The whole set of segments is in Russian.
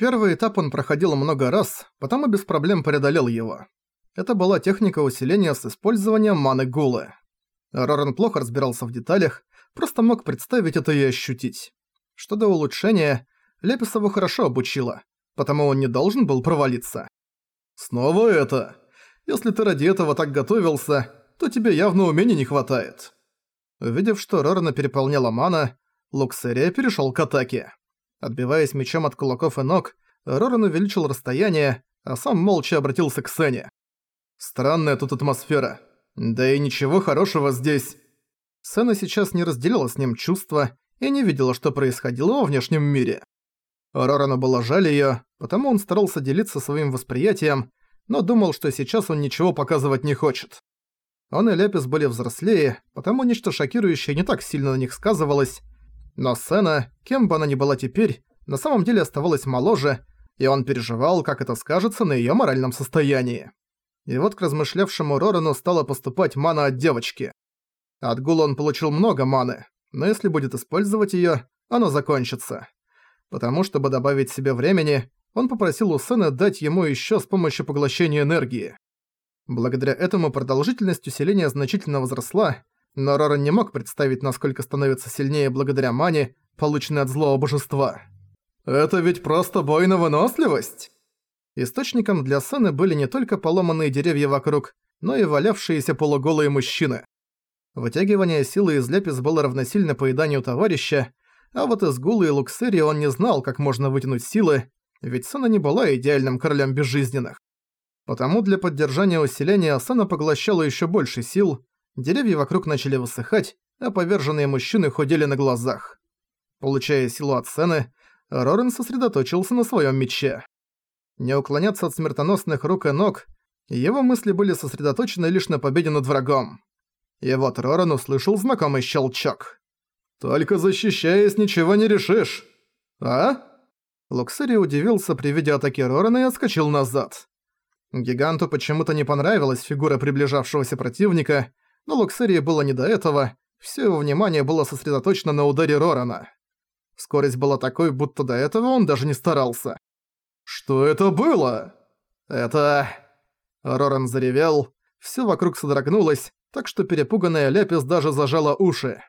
Первый этап он проходил много раз, потом и без проблем преодолел его. Это была техника усиления с использованием маны Гулы. Роран плохо разбирался в деталях, просто мог представить это и ощутить. Что до улучшения, Лепис его хорошо обучила, потому он не должен был провалиться. «Снова это? Если ты ради этого так готовился, то тебе явно умений не хватает». Увидев, что Рорана переполняла мана, Луксерия перешёл к атаке. Отбиваясь мечом от кулаков и ног, Роран увеличил расстояние, а сам молча обратился к Сене. «Странная тут атмосфера. Да и ничего хорошего здесь». Сена сейчас не разделила с ним чувства и не видела, что происходило во внешнем мире. Рорану было жаль её, потому он старался делиться своим восприятием, но думал, что сейчас он ничего показывать не хочет. Он и Лепис были взрослее, потому нечто шокирующее не так сильно на них сказывалось, но Сена, кем бы она ни была теперь, на самом деле оставалась моложе, и он переживал, как это скажется на её моральном состоянии. И вот к размышлявшему Рорану стала поступать мана от девочки. От Гула он получил много маны, но если будет использовать её, оно закончится. Потому, чтобы добавить себе времени, он попросил у Сена дать ему ещё с помощью поглощения энергии. Благодаря этому продолжительность усиления значительно возросла, но Роран не мог представить, насколько становится сильнее благодаря мане, полученной от злого божества. «Это ведь просто бой на выносливость!» Источником для сцены были не только поломанные деревья вокруг, но и валявшиеся полуголые мужчины. Вытягивание силы из Лепис было равносильно поеданию товарища, а вот из Гулы и Луксери он не знал, как можно вытянуть силы, ведь Сена не была идеальным королем безжизненных. Потому для поддержания усиления Асана поглощала еще больше сил, деревья вокруг начали высыхать, а поверженные мужчины ходили на глазах. Получая силу от Сены, Рорен сосредоточился на своем мече. Не уклоняться от смертоносных рук и ног, его мысли были сосредоточены лишь на победе над врагом. И вот Роран услышал знакомый щелчок. «Только защищаясь, ничего не решишь. А?» Луксери удивился при виде атаки Рорана и отскочил назад. Гиганту почему-то не понравилась фигура приближавшегося противника, но Луксерии было не до этого, все его внимание было сосредоточено на ударе Рорана. Скорость была такой, будто до этого он даже не старался. «Что это было?» «Это...» Роран заревел, все вокруг содрогнулось, так что перепуганная Ляпис даже зажала уши.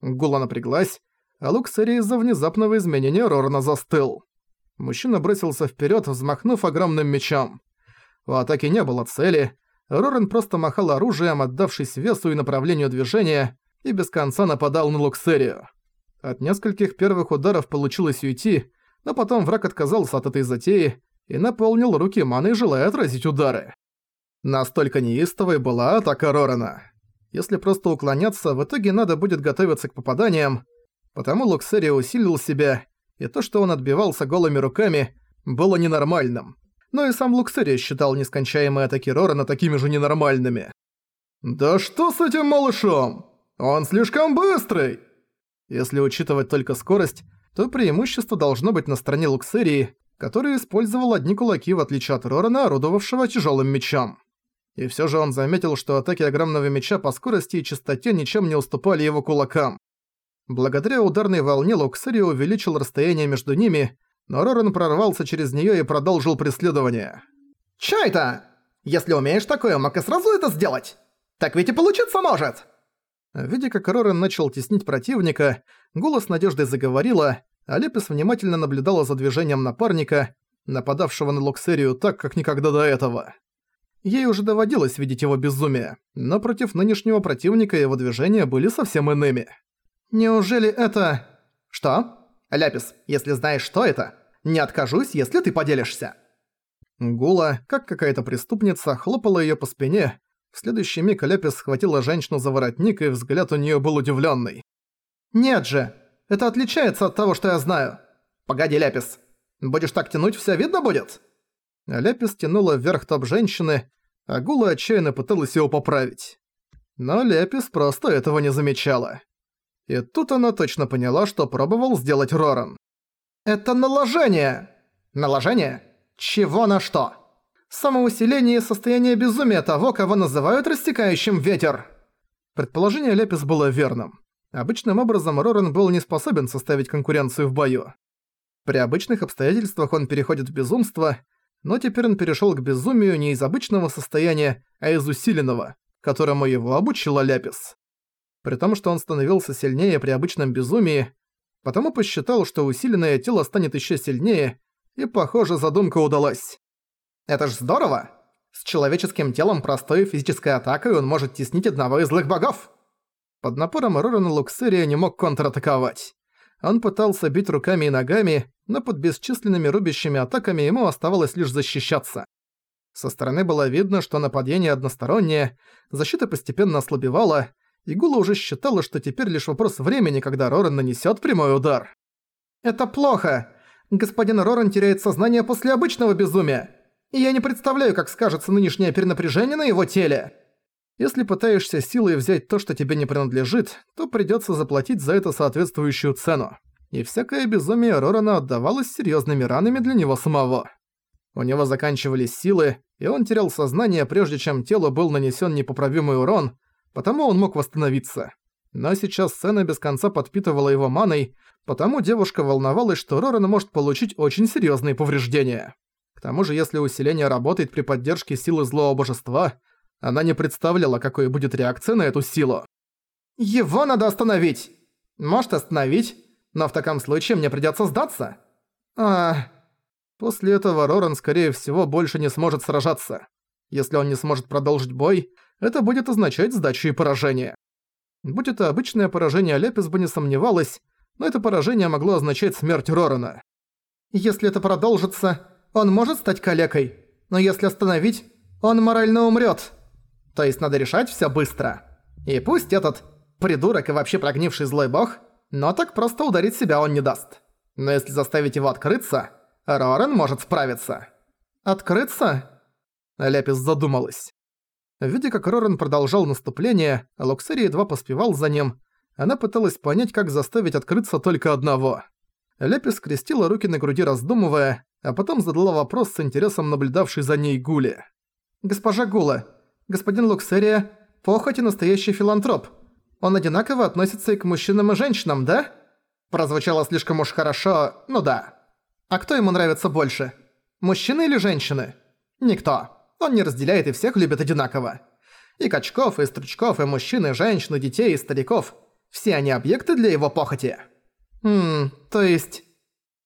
Гула напряглась, а Луксерий из-за внезапного изменения Рорана застыл. Мужчина бросился вперед, взмахнув огромным мечом. У атаки не было цели, Рорен просто махал оружием, отдавшись весу и направлению движения, и без конца нападал на Луксерию. От нескольких первых ударов получилось уйти, но потом враг отказался от этой затеи и наполнил руки маной, желая отразить удары. Настолько неистовой была атака Рорена. Если просто уклоняться, в итоге надо будет готовиться к попаданиям, потому Луксерия усилил себя, и то, что он отбивался голыми руками, было ненормальным но и сам Луксерия считал нескончаемые атаки Рорана такими же ненормальными. «Да что с этим малышом? Он слишком быстрый!» Если учитывать только скорость, то преимущество должно быть на стороне Луксерии, который использовал одни кулаки в отличие от Рорана, орудовавшего тяжелым мечом. И все же он заметил, что атаки огромного меча по скорости и частоте ничем не уступали его кулакам. Благодаря ударной волне Луксерия увеличил расстояние между ними, но Роран прорвался через неё и продолжил преследование. «Чё это? Если умеешь такое, мог и сразу это сделать! Так ведь и получиться может!» Видя, как Роран начал теснить противника, голос надежды заговорила, а Лепис внимательно наблюдала за движением напарника, нападавшего на Локсерию так, как никогда до этого. Ей уже доводилось видеть его безумие, но против нынешнего противника его движения были совсем иными. «Неужели это...» «Что?» «Ляпис, если знаешь, что это, не откажусь, если ты поделишься». Гула, как какая-то преступница, хлопала её по спине. В следующий миг Ляпис схватила женщину за воротник, и взгляд у неё был удивлённый. «Нет же, это отличается от того, что я знаю. Погоди, Ляпис, будешь так тянуть, всё видно будет?» Ляпис тянула вверх топ женщины, а Гула отчаянно пыталась его поправить. Но Ляпис просто этого не замечала. И тут она точно поняла, что пробовал сделать Роран. «Это наложение!» «Наложение? Чего на что?» «Самоусиление и состояние безумия того, кого называют растекающим ветер!» Предположение Лепис было верным. Обычным образом Роран был не способен составить конкуренцию в бою. При обычных обстоятельствах он переходит в безумство, но теперь он перешёл к безумию не из обычного состояния, а из усиленного, которому его обучила Ляпис. При том, что он становился сильнее при обычном безумии, потому посчитал, что усиленное тело станет ещё сильнее, и, похоже, задумка удалась. «Это ж здорово! С человеческим телом простой физической атакой он может теснить одного из злых богов!» Под напором Рорана Луксерия не мог контратаковать. Он пытался бить руками и ногами, но под бесчисленными рубящими атаками ему оставалось лишь защищаться. Со стороны было видно, что нападение одностороннее, защита постепенно ослабевала, и Гула уже считала, что теперь лишь вопрос времени, когда Роран нанесет прямой удар. «Это плохо! Господин Роран теряет сознание после обычного безумия, и я не представляю, как скажется нынешнее перенапряжение на его теле!» Если пытаешься силой взять то, что тебе не принадлежит, то придётся заплатить за это соответствующую цену. И всякое безумие Рорана отдавалось серьёзными ранами для него самого. У него заканчивались силы, и он терял сознание, прежде чем телу был нанесён непоправимый урон, потому он мог восстановиться. Но сейчас сцена без конца подпитывала его маной, потому девушка волновалась, что Роран может получить очень серьёзные повреждения. К тому же, если усиление работает при поддержке силы злого божества, она не представляла, какой будет реакция на эту силу. «Его надо остановить!» «Может, остановить, но в таком случае мне придётся сдаться». А... После этого Роран, скорее всего, больше не сможет сражаться. Если он не сможет продолжить бой, это будет означать сдачу и поражение. Будь это обычное поражение, Лепис бы не сомневалась, но это поражение могло означать смерть Рорана. Если это продолжится, он может стать калекой, но если остановить, он морально умрёт. То есть надо решать всё быстро. И пусть этот придурок и вообще прогнивший злой бог, но так просто ударить себя он не даст. Но если заставить его открыться, Рорен может справиться. «Открыться?» Ляпис задумалась. Видя, как Рорен продолжал наступление, а Луксери едва поспевал за ним, она пыталась понять, как заставить открыться только одного. Ляпис скрестила руки на груди, раздумывая, а потом задала вопрос с интересом наблюдавшей за ней Гуле. «Госпожа Гула, господин Луксерия – похоть и настоящий филантроп. Он одинаково относится и к мужчинам и женщинам, да? Прозвучало слишком уж хорошо, ну да. А кто ему нравится больше? Мужчины или женщины? Никто. Он не разделяет и всех любит одинаково. И качков, и стручков, и мужчин, и женщин, и детей, и стариков. Все они объекты для его похоти. Хм, то есть...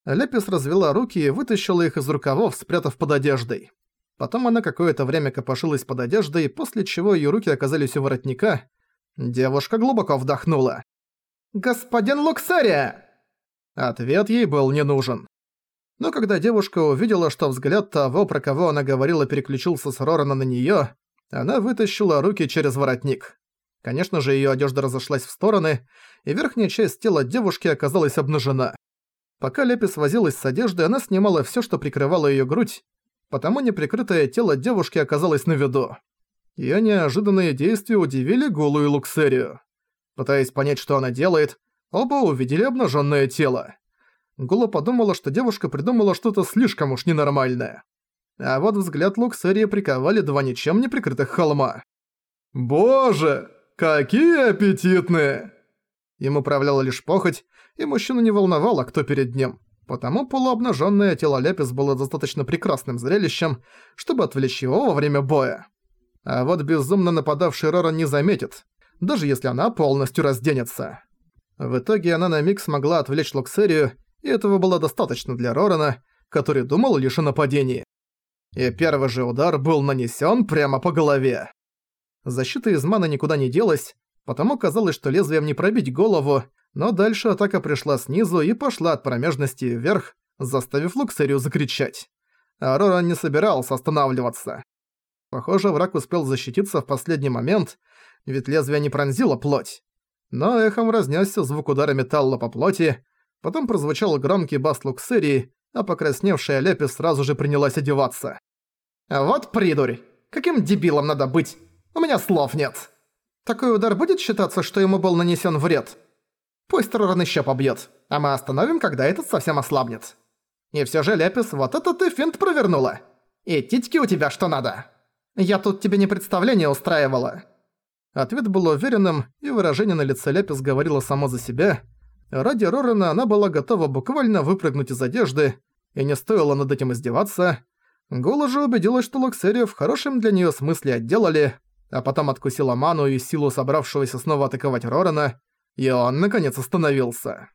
Лепис развела руки и вытащила их из рукавов, спрятав под одеждой. Потом она какое-то время копошилась под одеждой, после чего её руки оказались у воротника. Девушка глубоко вдохнула. «Господин Луксария!» Ответ ей был не нужен. Но когда девушка увидела, что взгляд того, про кого она говорила, переключился с Рорана на неё, она вытащила руки через воротник. Конечно же, её одежда разошлась в стороны, и верхняя часть тела девушки оказалась обнажена. Пока Лепис возилась с одеждой, она снимала всё, что прикрывало её грудь, потому неприкрытое тело девушки оказалось на виду. Её неожиданные действия удивили голую Луксерию. Пытаясь понять, что она делает, оба увидели обнажённое тело. Гула подумала, что девушка придумала что-то слишком уж ненормальное. А вот взгляд Луксерии приковали два ничем не прикрытых холма. «Боже, какие аппетитные!» Им управляла лишь похоть, и мужчину не волновало, кто перед ним потому полуобнаженное тело Лепис было достаточно прекрасным зрелищем, чтобы отвлечь его во время боя. А вот безумно нападавший Роран не заметит, даже если она полностью разденется. В итоге она на миг смогла отвлечь Луксерию, и этого было достаточно для Рорана, который думал лишь о нападении. И первый же удар был нанесен прямо по голове. Защита из маны никуда не делась, потому казалось, что лезвием не пробить голову, но дальше атака пришла снизу и пошла от промежности вверх, заставив Луксерию закричать. Арора не собирался останавливаться. Похоже, враг успел защититься в последний момент, ведь лезвие не пронзило плоть. Но эхом разнесся звук удара металла по плоти, потом прозвучал громкий бас Луксерии, а покрасневшая Лепис сразу же принялась одеваться. «Вот придурь! Каким дебилом надо быть? У меня слов нет!» «Такой удар будет считаться, что ему был нанесен вред?» Пусть Роран еще побьет, а мы остановим, когда этот совсем ослабнет. И все же, Лепис, вот это ты финт провернула. И титьки у тебя что надо. Я тут тебе не представление устраивала. Ответ был уверенным, и выражение на лице Лепис говорило само за себя. Ради Рорена она была готова буквально выпрыгнуть из одежды, и не стоило над этим издеваться. Гула же убедилась, что Локсерию в хорошем для неё смысле отделали, а потом откусила ману и силу собравшегося снова атаковать Рорена, и он, наконец, остановился.